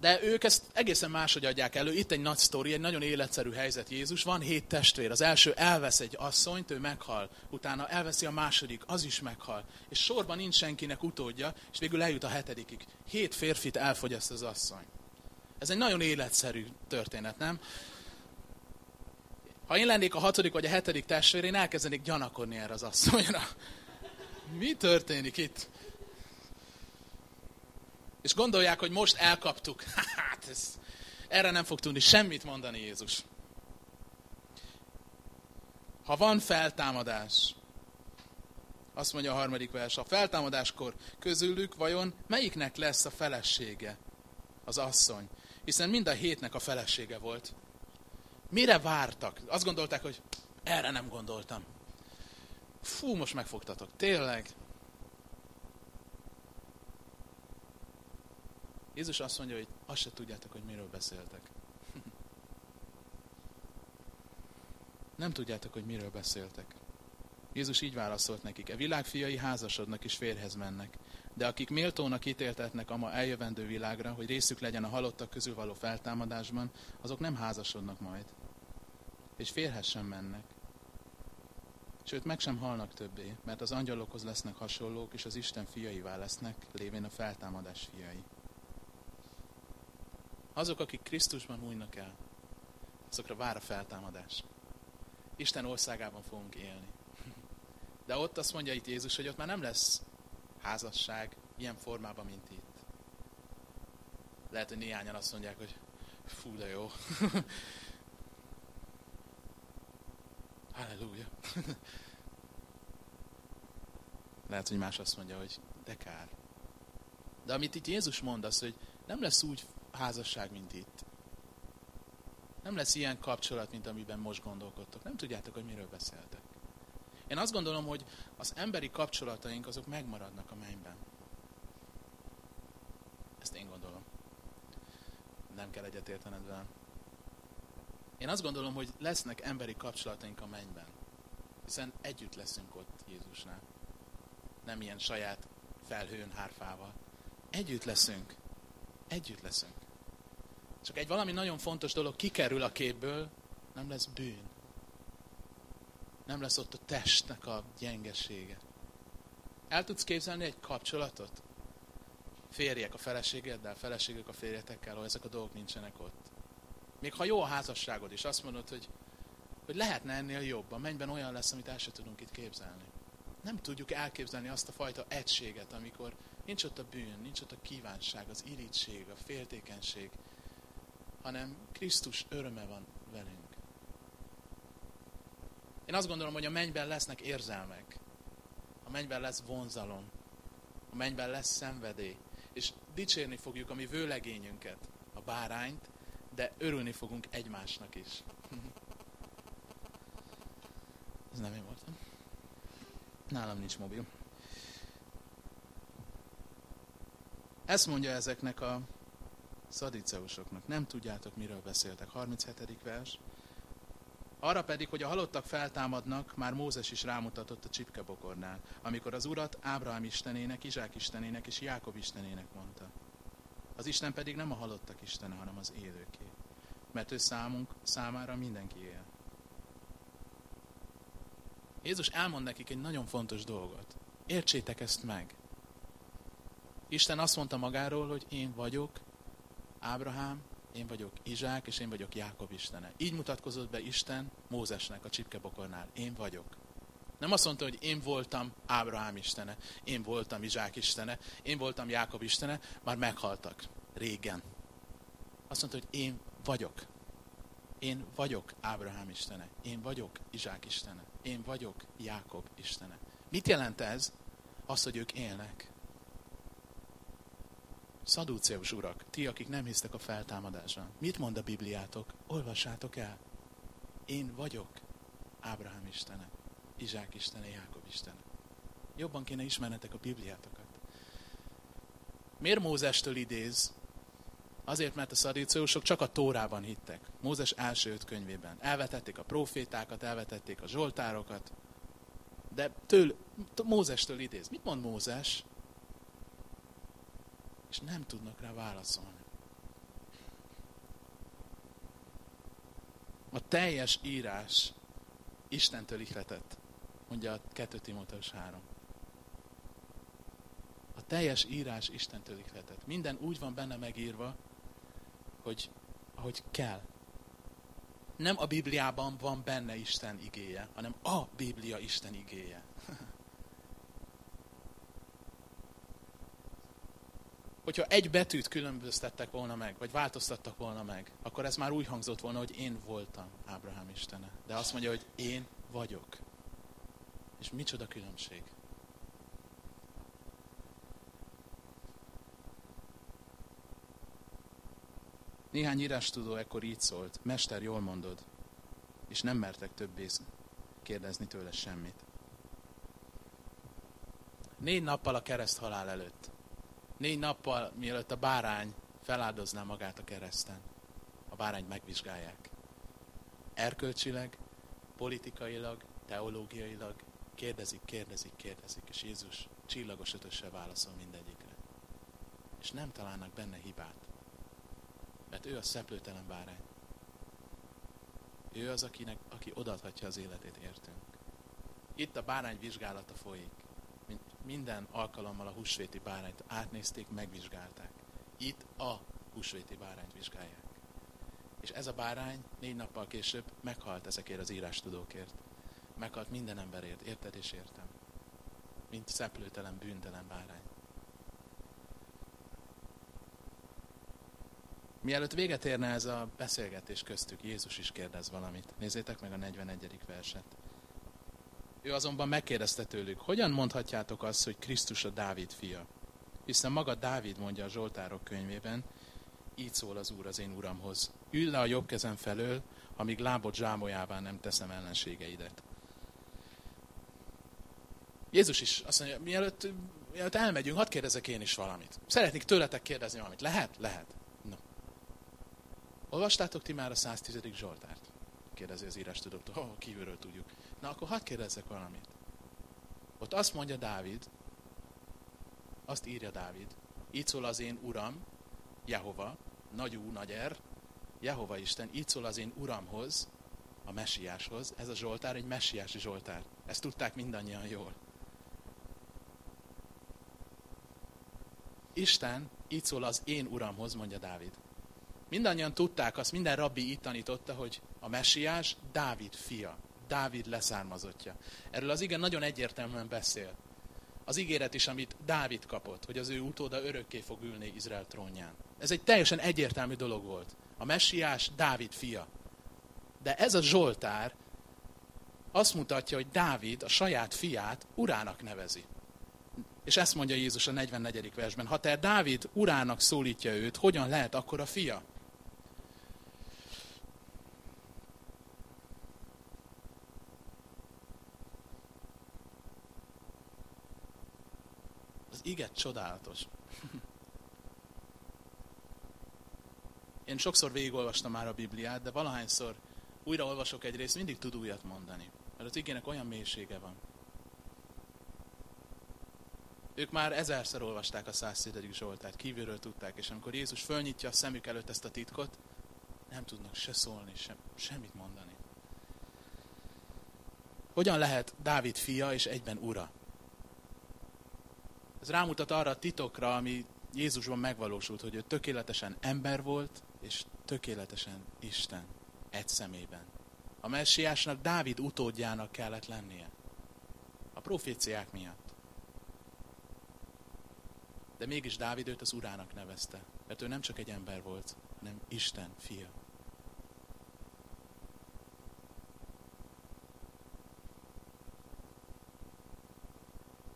De ők ezt egészen máshogy adják elő. Itt egy nagy sztori, egy nagyon életszerű helyzet Jézus. Van hét testvér. Az első elvesz egy asszonyt, ő meghal. Utána elveszi a második, az is meghal. És sorban nincs senkinek utódja, és végül eljut a hetedikig. Hét férfit elfogyaszt az asszony. Ez egy nagyon életszerű történet, nem? Ha én lennék a hatodik vagy a hetedik testvér, én elkezdenék gyanakodni erre az asszonyra. Mi történik itt? És gondolják, hogy most elkaptuk. Hát ez, erre nem fog tudni semmit mondani Jézus. Ha van feltámadás, azt mondja a harmadik vers, a feltámadáskor közülük vajon melyiknek lesz a felesége? Az asszony. Hiszen mind a hétnek a felesége volt. Mire vártak? Azt gondolták, hogy erre nem gondoltam. Fú, most megfogtatok. Tényleg, Jézus azt mondja, hogy azt se tudjátok, hogy miről beszéltek. Nem tudjátok, hogy miről beszéltek. Jézus így válaszolt nekik, e világfiai házasodnak és férhez mennek, de akik méltónak ítéltetnek a ma eljövendő világra, hogy részük legyen a halottak közül való feltámadásban, azok nem házasodnak majd, és férhez sem mennek. Sőt, meg sem halnak többé, mert az angyalokhoz lesznek hasonlók, és az Isten fiaivá lesznek, lévén a feltámadás fiai. Azok, akik Krisztusban hújnak el, azokra vár a feltámadás. Isten országában fogunk élni. De ott azt mondja itt Jézus, hogy ott már nem lesz házasság ilyen formában, mint itt. Lehet, hogy néhányan azt mondják, hogy Fú, de jó. Halleluja. Lehet, hogy más azt mondja, hogy de kár. De amit itt Jézus mond, az, hogy nem lesz úgy házasság, mint itt. Nem lesz ilyen kapcsolat, mint amiben most gondolkodtok. Nem tudjátok, hogy miről beszéltek. Én azt gondolom, hogy az emberi kapcsolataink azok megmaradnak a mennyben. Ezt én gondolom. Nem kell egyetértened velem. Én azt gondolom, hogy lesznek emberi kapcsolataink a mennyben. Hiszen együtt leszünk ott Jézusnál. Nem ilyen saját felhőn, hárfával. Együtt leszünk. Együtt leszünk. Csak egy valami nagyon fontos dolog kikerül a képből, nem lesz bűn. Nem lesz ott a testnek a gyengesége. El tudsz képzelni egy kapcsolatot? Férjek a feleségeddel, feleségek a férjetekkel, ahol ezek a dolgok nincsenek ott. Még ha jó a házasságod is, azt mondod, hogy, hogy lehetne ennél jobb. A mennyben olyan lesz, amit el sem tudunk itt képzelni. Nem tudjuk elképzelni azt a fajta egységet, amikor nincs ott a bűn, nincs ott a kívánság, az irítség, a féltékenység, hanem Krisztus öröme van velünk. Én azt gondolom, hogy a mennyben lesznek érzelmek. A mennyben lesz vonzalom. A mennyben lesz szenvedély. És dicsérni fogjuk a mi vőlegényünket, a bárányt, de örülni fogunk egymásnak is. Ez nem én voltam. Nálam nincs mobil. Ezt mondja ezeknek a szadiceusoknak. Nem tudjátok, miről beszéltek. 37. vers. Arra pedig, hogy a halottak feltámadnak, már Mózes is rámutatott a csipkebokornál, amikor az urat Ábrahám istenének, Izsák istenének és Jákob istenének mondta. Az Isten pedig nem a halottak istene, hanem az élőké. Mert ő számunk, számára mindenki él. Jézus elmond nekik egy nagyon fontos dolgot. Értsétek ezt meg. Isten azt mondta magáról, hogy én vagyok Ábrahám, én vagyok Izsák, és én vagyok Jákob istene. Így mutatkozott be Isten Mózesnek a csipkebokornál. Én vagyok. Nem azt mondta, hogy én voltam Ábrahám istene, én voltam Izsák istene, én voltam Jákob istene, már meghaltak régen. Azt mondta, hogy én vagyok. Én vagyok Ábrahám istene, én vagyok Izsák istene, én vagyok Jákob istene. Mit jelent ez? Az, hogy ők élnek. Szadúceus urak, ti, akik nem hisztek a feltámadásra, mit mond a Bibliátok? Olvassátok el. Én vagyok Ábrahám istene, Izsák istene, Jákob istene. Jobban kéne ismernetek a Bibliátokat. Miért Mózestől idéz? Azért, mert a szadíceusok csak a Tórában hittek. Mózes első öt könyvében. Elvetették a profétákat, elvetették a zsoltárokat. De től, Mózestől idéz. Mit mond Mózes? És nem tudnak rá válaszolni. A teljes írás Istentől ihletett, mondja a 2 Timóteus 3. A teljes írás Istentől ihletett. Minden úgy van benne megírva, hogy ahogy kell. Nem a Bibliában van benne Isten igéje, hanem a Biblia Isten igéje. hogyha egy betűt különböztettek volna meg, vagy változtattak volna meg, akkor ez már úgy hangzott volna, hogy én voltam Ábrahám istene. De azt mondja, hogy én vagyok. És micsoda különbség. Néhány írástudó ekkor így szólt, Mester, jól mondod, és nem mertek többé kérdezni tőle semmit. Négy nappal a kereszt halál előtt négy nappal, mielőtt a bárány feláldozná magát a kereszten, a bárányt megvizsgálják. Erkölcsileg, politikailag, teológiailag kérdezik, kérdezik, kérdezik, és Jézus csillagos ötössel válaszol mindegyikre. És nem találnak benne hibát, mert ő a szeplőtelen bárány. Ő az, akinek, aki odaadhatja az életét értünk. Itt a bárány vizsgálata folyik minden alkalommal a húsvéti bárányt átnézték, megvizsgálták. Itt a húsvéti bárányt vizsgálják. És ez a bárány négy nappal később meghalt ezekért az írástudókért. Meghalt minden emberért, érted és értem. Mint szeplőtelen, bűntelen bárány. Mielőtt véget érne ez a beszélgetés köztük, Jézus is kérdez valamit. Nézzétek meg a 41. verset. Ő azonban megkérdezte tőlük, hogyan mondhatjátok azt, hogy Krisztus a Dávid fia? Hiszen maga Dávid mondja a Zsoltárok könyvében, így szól az Úr az én Uramhoz. Ülj le a jobb kezem felől, amíg lábod zsámolyává nem teszem ellenségeidet. Jézus is azt mondja, mielőtt, mielőtt elmegyünk, hadd kérdezek én is valamit. Szeretnék tőletek kérdezni valamit. Lehet? Lehet. No. Olvastátok ti már a 110. Zsoltárt? Kérdezi az írás tudóktól. Oh, kívülről tudjuk. Na akkor hadd kérdezzek valamit. Ott azt mondja Dávid, azt írja Dávid, így szól az én uram, Jehova, nagy ú, nagy er, Jehova Isten, így szól az én uramhoz, a messiáshoz. Ez a Zsoltár egy messiási Zsoltár. Ezt tudták mindannyian jól. Isten így szól az én uramhoz, mondja Dávid. Mindannyian tudták azt, minden rabbi itt tanította, hogy a messiás Dávid fia, Dávid leszármazottja. Erről az igen nagyon egyértelműen beszél. Az ígéret is, amit Dávid kapott, hogy az ő utóda örökké fog ülni Izrael trónján. Ez egy teljesen egyértelmű dolog volt. A messiás Dávid fia. De ez a Zsoltár azt mutatja, hogy Dávid a saját fiát urának nevezi. És ezt mondja Jézus a 44. versben. Ha te Dávid urának szólítja őt, hogyan lehet akkor a fia? Az iget csodálatos. Én sokszor végigolvastam már a Bibliát, de valahányszor újraolvasok egy részt, mindig tud újat mondani. Mert az igének olyan mélysége van. Ők már ezerszer olvasták a 107. Zsoltát, kívülről tudták, és amikor Jézus fölnyitja a szemük előtt ezt a titkot, nem tudnak se szólni, se, semmit mondani. Hogyan lehet Dávid fia és egyben ura? Ez rámutat arra a titokra, ami Jézusban megvalósult, hogy ő tökéletesen ember volt, és tökéletesen Isten egy szemében. A messiásnak Dávid utódjának kellett lennie. A proféciák miatt. De mégis Dávid őt az urának nevezte, mert ő nem csak egy ember volt, hanem Isten fia.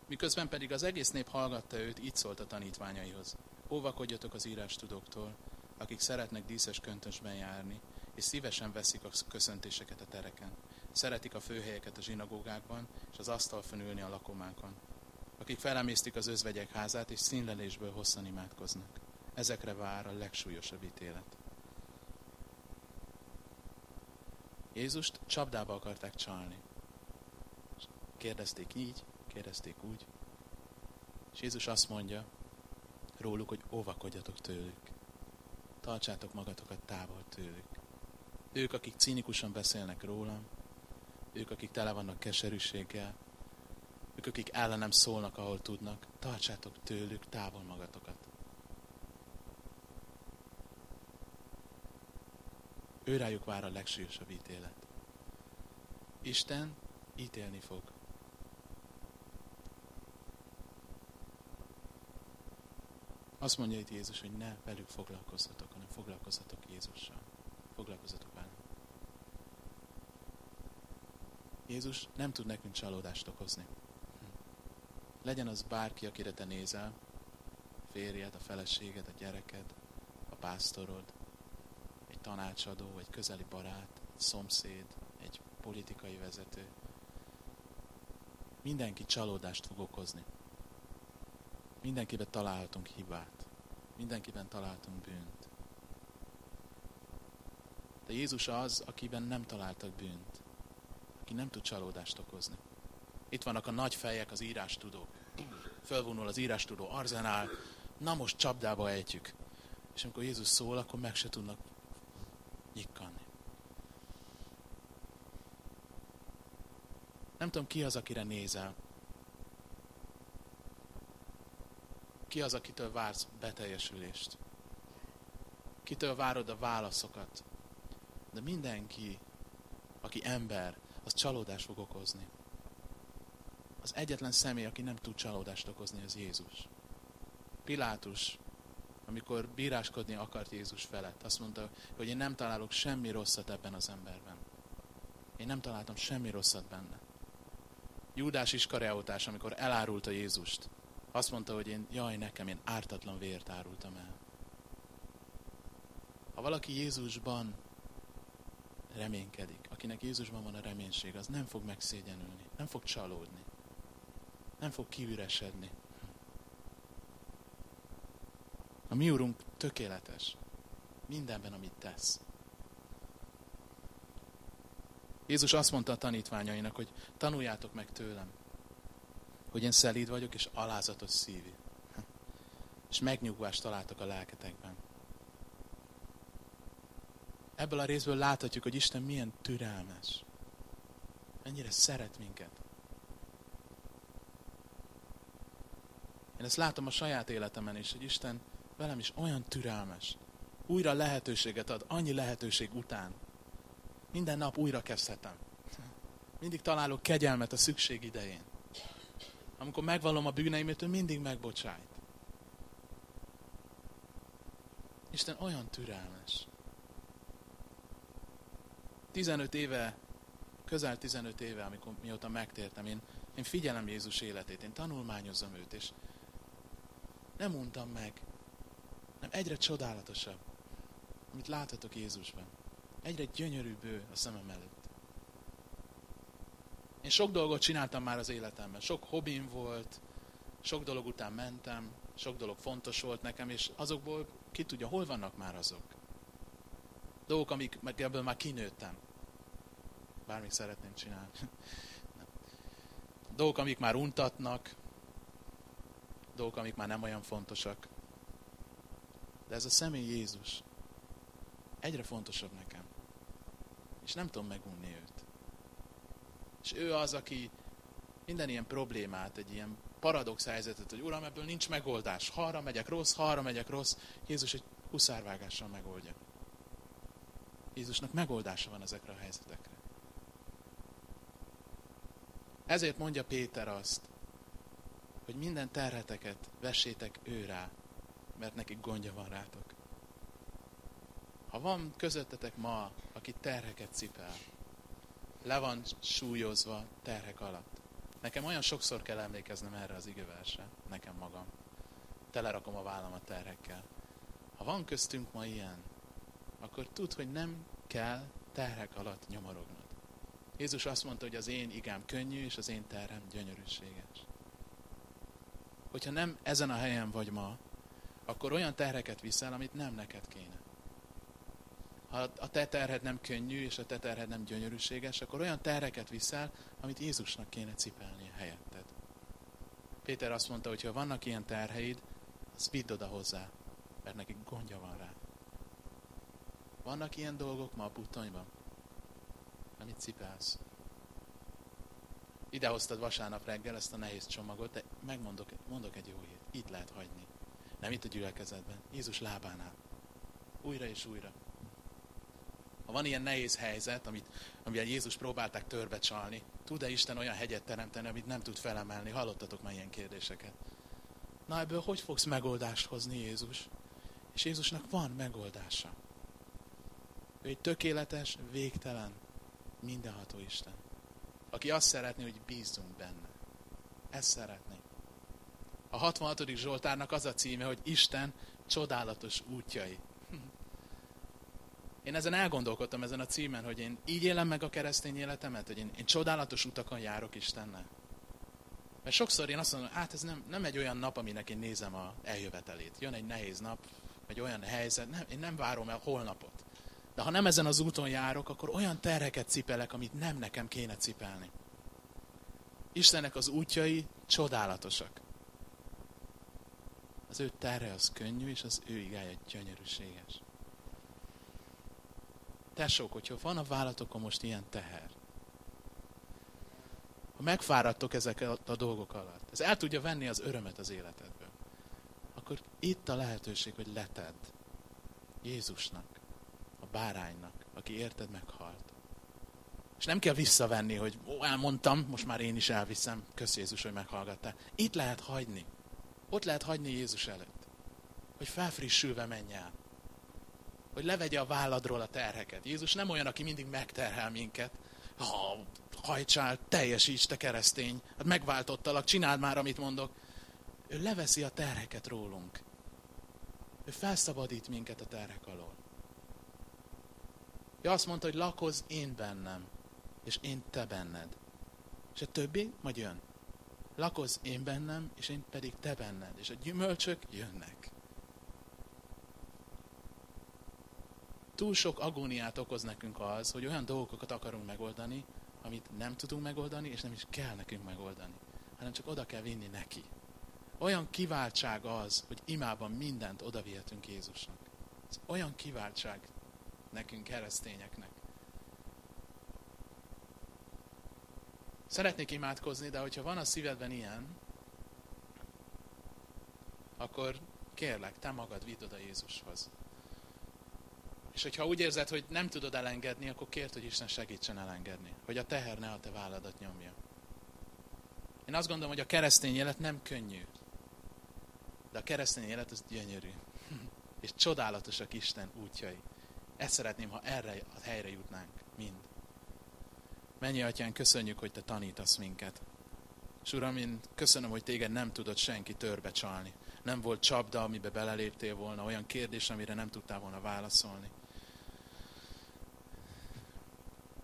Miközben pedig az egész nép hallgatta őt, így szólt a tanítványaihoz. Óvakodjatok az írástudóktól, akik szeretnek díszes köntösben járni, és szívesen veszik a köszöntéseket a tereken. Szeretik a főhelyeket a zsinagógákban, és az asztal ülni a lakomákon. Akik felemésztik az özvegyek házát, és színlelésből hosszan imádkoznak. Ezekre vár a legsúlyosabb ítélet. Jézust csapdába akarták csalni. Kérdezték így, kérdezték úgy. És Jézus azt mondja róluk, hogy óvakodjatok tőlük. Tartsátok magatokat távol tőlük. Ők, akik cínikusan beszélnek rólam, ők, akik tele vannak keserűséggel, ők, akik ellenem szólnak, ahol tudnak, tartsátok tőlük távol magatokat. Ő rájuk vár a legsúlyosabb ítélet. Isten ítélni fog. Azt mondja itt Jézus, hogy ne velük foglalkozzatok, hanem foglalkozzatok Jézussal. Foglalkozzatok velem. Jézus nem tud nekünk csalódást okozni. Legyen az bárki, akire te nézel, férjed, a feleséged, a gyereked, a pásztorod, egy tanácsadó, egy közeli barát, egy szomszéd, egy politikai vezető. Mindenki csalódást fog okozni. Mindenkiben találhatunk hibát. Mindenkiben találtunk bűnt. De Jézus az, akiben nem találtak bűnt. Aki nem tud csalódást okozni. Itt vannak a nagy fejek, az írástudók. Fölvonul az írástudó arzenál. Na most csapdába ejtjük. És amikor Jézus szól, akkor meg se tudnak nyikkanni. Nem tudom, ki az, akire nézel. Ki az, akitől vársz beteljesülést? Kitől várod a válaszokat? De mindenki, aki ember, az csalódást fog okozni. Az egyetlen személy, aki nem tud csalódást okozni, az Jézus. Pilátus amikor bíráskodni akart Jézus felett. Azt mondta, hogy én nem találok semmi rosszat ebben az emberben. Én nem találtam semmi rosszat benne. Júdás Iskariotás, amikor elárulta Jézust, azt mondta, hogy én, jaj nekem, én ártatlan vért árultam el. Ha valaki Jézusban reménykedik, akinek Jézusban van a reménység, az nem fog megszégyenülni, nem fog csalódni, nem fog kiüresedni. A mi úrunk tökéletes mindenben, amit tesz. Jézus azt mondta a tanítványainak, hogy tanuljátok meg tőlem, hogy én szelíd vagyok és alázatos szívű. És megnyugvást találtak a lelketekben. Ebből a részből láthatjuk, hogy Isten milyen türelmes. Mennyire szeret minket. Én ezt látom a saját életemen is, hogy Isten velem is olyan türelmes. Újra lehetőséget ad, annyi lehetőség után. Minden nap újra kezdhetem. Mindig találok kegyelmet a szükség idején. Amikor megvallom a bűneimet, ő mindig megbocsájt. Isten olyan türelmes. 15 éve, közel 15 éve, amikor mióta megtértem, én, én figyelem Jézus életét, én tanulmányozom őt, és nem untam meg, nem egyre csodálatosabb, amit láthatok Jézusban. Egyre gyönyörűbb ő a szemem előtt. Én sok dolgot csináltam már az életemben. Sok hobbim volt, sok dolog után mentem, sok dolog fontos volt nekem, és azokból ki tudja, hol vannak már azok. Dolgok, amik meg ebből már kinőttem. Bármit szeretném csinálni. Dolgok, amik már untatnak, dolgok, amik már nem olyan fontosak. De ez a személy Jézus egyre fontosabb nekem. És nem tudom megunni őt. És ő az, aki minden ilyen problémát, egy ilyen paradox helyzetet, hogy Uram, ebből nincs megoldás. Ha arra megyek rossz, ha arra megyek rossz, Jézus egy huszárvágással megoldja. Jézusnak megoldása van ezekre a helyzetekre. Ezért mondja Péter azt, hogy minden terheteket vessétek ő rá, mert neki gondja van rátok. Ha van közöttetek ma, aki terheket cipel, le van súlyozva terhek alatt. Nekem olyan sokszor kell emlékeznem erre az igőversre, nekem magam. Telerakom a vállam a terhekkel. Ha van köztünk ma ilyen, akkor tudd, hogy nem kell terhek alatt nyomorognod. Jézus azt mondta, hogy az én igám könnyű, és az én terhem gyönyörűséges. Hogyha nem ezen a helyen vagy ma, akkor olyan terheket viszel, amit nem neked kéne. Ha a te terhed nem könnyű, és a te terhed nem gyönyörűséges, akkor olyan terheket viszel, amit Jézusnak kéne cipelni helyetted. Péter azt mondta, hogy ha vannak ilyen terheid, az vidd oda hozzá, mert neki gondja van rá. Vannak ilyen dolgok ma a butonyban, amit cipelsz. Idehoztad vasárnap reggel ezt a nehéz csomagot, de megmondok mondok egy jó hírt. Itt lehet hagyni. Nem itt a gyülekezetben. Jézus lábánál. Újra és újra. Ha van ilyen nehéz helyzet, amit, amivel Jézus próbálták törbe csalni, tud-e Isten olyan hegyet teremteni, amit nem tud felemelni? Hallottatok már ilyen kérdéseket. Na ebből hogy fogsz megoldást hozni Jézus? És Jézusnak van megoldása. Ő egy tökéletes, végtelen, mindenható Isten. Aki azt szeretné, hogy bízzunk benne. Ezt szeretné. A 66. Zsoltárnak az a címe, hogy Isten csodálatos útjai. Én ezen elgondolkodtam ezen a címen, hogy én így élem meg a keresztény életemet, hogy én, én csodálatos utakon járok Istennel. Mert sokszor én azt mondom, hát ez nem, nem egy olyan nap, aminek én nézem a eljövetelét. Jön egy nehéz nap, egy olyan helyzet, nem, én nem várom el holnapot. De ha nem ezen az úton járok, akkor olyan terheket cipelek, amit nem nekem kéne cipelni. Istennek az útjai csodálatosak. Az ő terhe az könnyű, és az ő igája gyönyörűséges. Tesók, hogyha van a vállatokon most ilyen teher, ha megfáradtok ezek a dolgok alatt, ez el tudja venni az örömet az életedből, akkor itt a lehetőség, hogy letedd Jézusnak, a báránynak, aki érted meghalt. És nem kell visszavenni, hogy ó, elmondtam, most már én is elviszem, kösz Jézus, hogy meghallgattál. Itt lehet hagyni. Ott lehet hagyni Jézus előtt. hogy felfrissülve menj el. Hogy levegye a válladról a terheket. Jézus nem olyan, aki mindig megterhel minket. Ha, hajtsál, teljesíts, te keresztény. Hát megváltottalak, csináld már, amit mondok. Ő leveszi a terheket rólunk. Ő felszabadít minket a terhek alól. Ő azt mondta, hogy lakoz én bennem, és én te benned. És a többi majd jön. Lakoz én bennem, és én pedig te benned. És a gyümölcsök jönnek. Túl sok agóniát okoz nekünk az, hogy olyan dolgokat akarunk megoldani, amit nem tudunk megoldani, és nem is kell nekünk megoldani, hanem csak oda kell vinni neki. Olyan kiváltság az, hogy imában mindent odavihetünk Jézusnak. Ez olyan kiváltság nekünk, keresztényeknek. Szeretnék imádkozni, de hogyha van a szívedben ilyen, akkor kérlek, te magad vidd oda Jézushoz. És hogyha úgy érzed, hogy nem tudod elengedni, akkor kérd, hogy Isten segítsen elengedni. Hogy a teher ne a te válladat nyomja. Én azt gondolom, hogy a keresztény élet nem könnyű. De a keresztény élet az gyönyörű. És csodálatosak Isten útjai. Ezt szeretném, ha erre a helyre jutnánk, mind. Mennyi atyán, köszönjük, hogy te tanítasz minket. És Uram, én köszönöm, hogy téged nem tudott senki törbe csalni. Nem volt csapda, amibe beleléptél volna, olyan kérdés, amire nem tudtál volna válaszolni.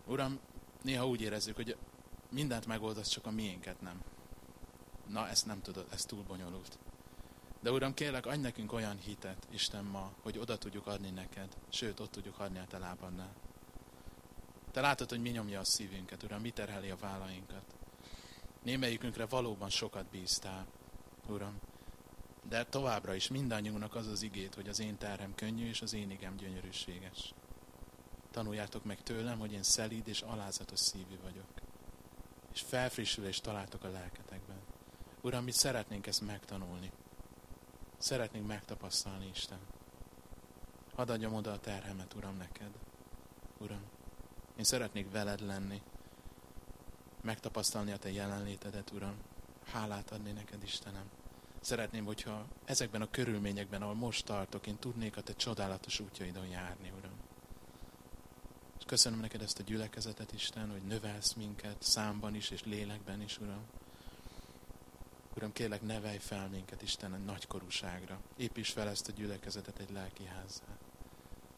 Uram, néha úgy érezzük, hogy mindent megoldasz, csak a miénket nem. Na, ezt nem tudod, ez túl bonyolult. De Uram, kérlek, adj nekünk olyan hitet, Isten ma, hogy oda tudjuk adni neked, sőt, ott tudjuk adni a te lábadnál. Te látod, hogy mi nyomja a szívünket, Uram, mi terheli a vállainkat. Némelyikünkre valóban sokat bíztál, Uram. De továbbra is mindannyiunknak az az igét, hogy az én terhem könnyű, és az én igem gyönyörűséges. Tanuljátok meg tőlem, hogy én szelíd és alázatos szívű vagyok. És felfrissülést találtok a lelketekben. Uram, mi szeretnénk ezt megtanulni. Szeretnénk megtapasztalni, Isten. Hadd adjam oda a terhemet, Uram, neked. Uram, én szeretnék veled lenni. Megtapasztalni a te jelenlétedet, Uram. Hálát adni neked, Istenem. Szeretném, hogyha ezekben a körülményekben, ahol most tartok, én tudnék a te csodálatos útjaidon járni, Uram. Köszönöm neked ezt a gyülekezetet, Isten, hogy növelsz minket számban is és lélekben is, Uram. Uram, kérlek, nevelj fel minket, Isten, a nagykorúságra. Építs fel ezt a gyülekezetet egy lelki házzá.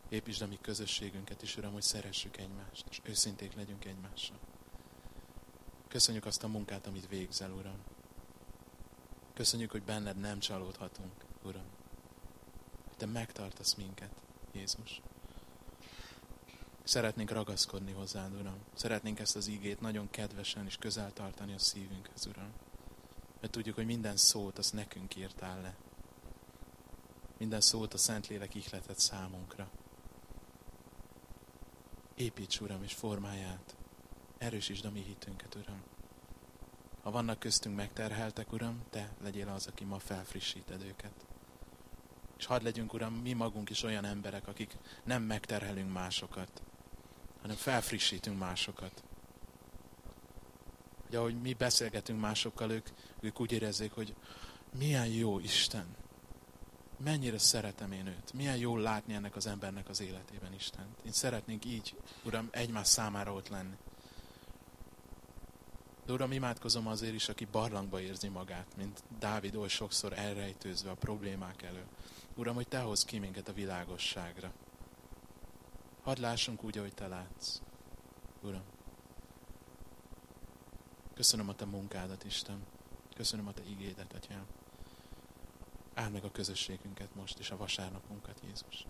Építsd a mi közösségünket is, Uram, hogy szeressük egymást, és őszinték legyünk egymással. Köszönjük azt a munkát, amit végzel, Uram. Köszönjük, hogy benned nem csalódhatunk, Uram. Hogy Te megtartasz minket, Jézus. Szeretnénk ragaszkodni hozzád, Uram. Szeretnénk ezt az ígét nagyon kedvesen és közel tartani a szívünkhez, Uram. Mert tudjuk, hogy minden szót azt nekünk írtál le. Minden szót a Szentlélek ihletett számunkra. Építs, Uram, és formáját. Erősítsd a mi hitünket, Uram. Ha vannak köztünk megterheltek, Uram, Te legyél az, aki ma felfrissíted őket. És hadd legyünk, Uram, mi magunk is olyan emberek, akik nem megterhelünk másokat, hanem felfrissítünk másokat. Hogy ahogy mi beszélgetünk másokkal, ők, ők úgy érezzék, hogy milyen jó Isten. Mennyire szeretem én őt. Milyen jó látni ennek az embernek az életében Istent. Én szeretnénk így, Uram, egymás számára ott lenni. De Uram, imádkozom azért is, aki barlangba érzi magát, mint Dávid oly sokszor elrejtőzve a problémák elő. Uram, hogy Te hoz ki minket a világosságra. Hadd lássunk úgy, ahogy Te látsz. Uram. Köszönöm a Te munkádat, Isten. Köszönöm a Te igédet, Atyám. Áld meg a közösségünket most, és a vasárnapunkat, Jézus.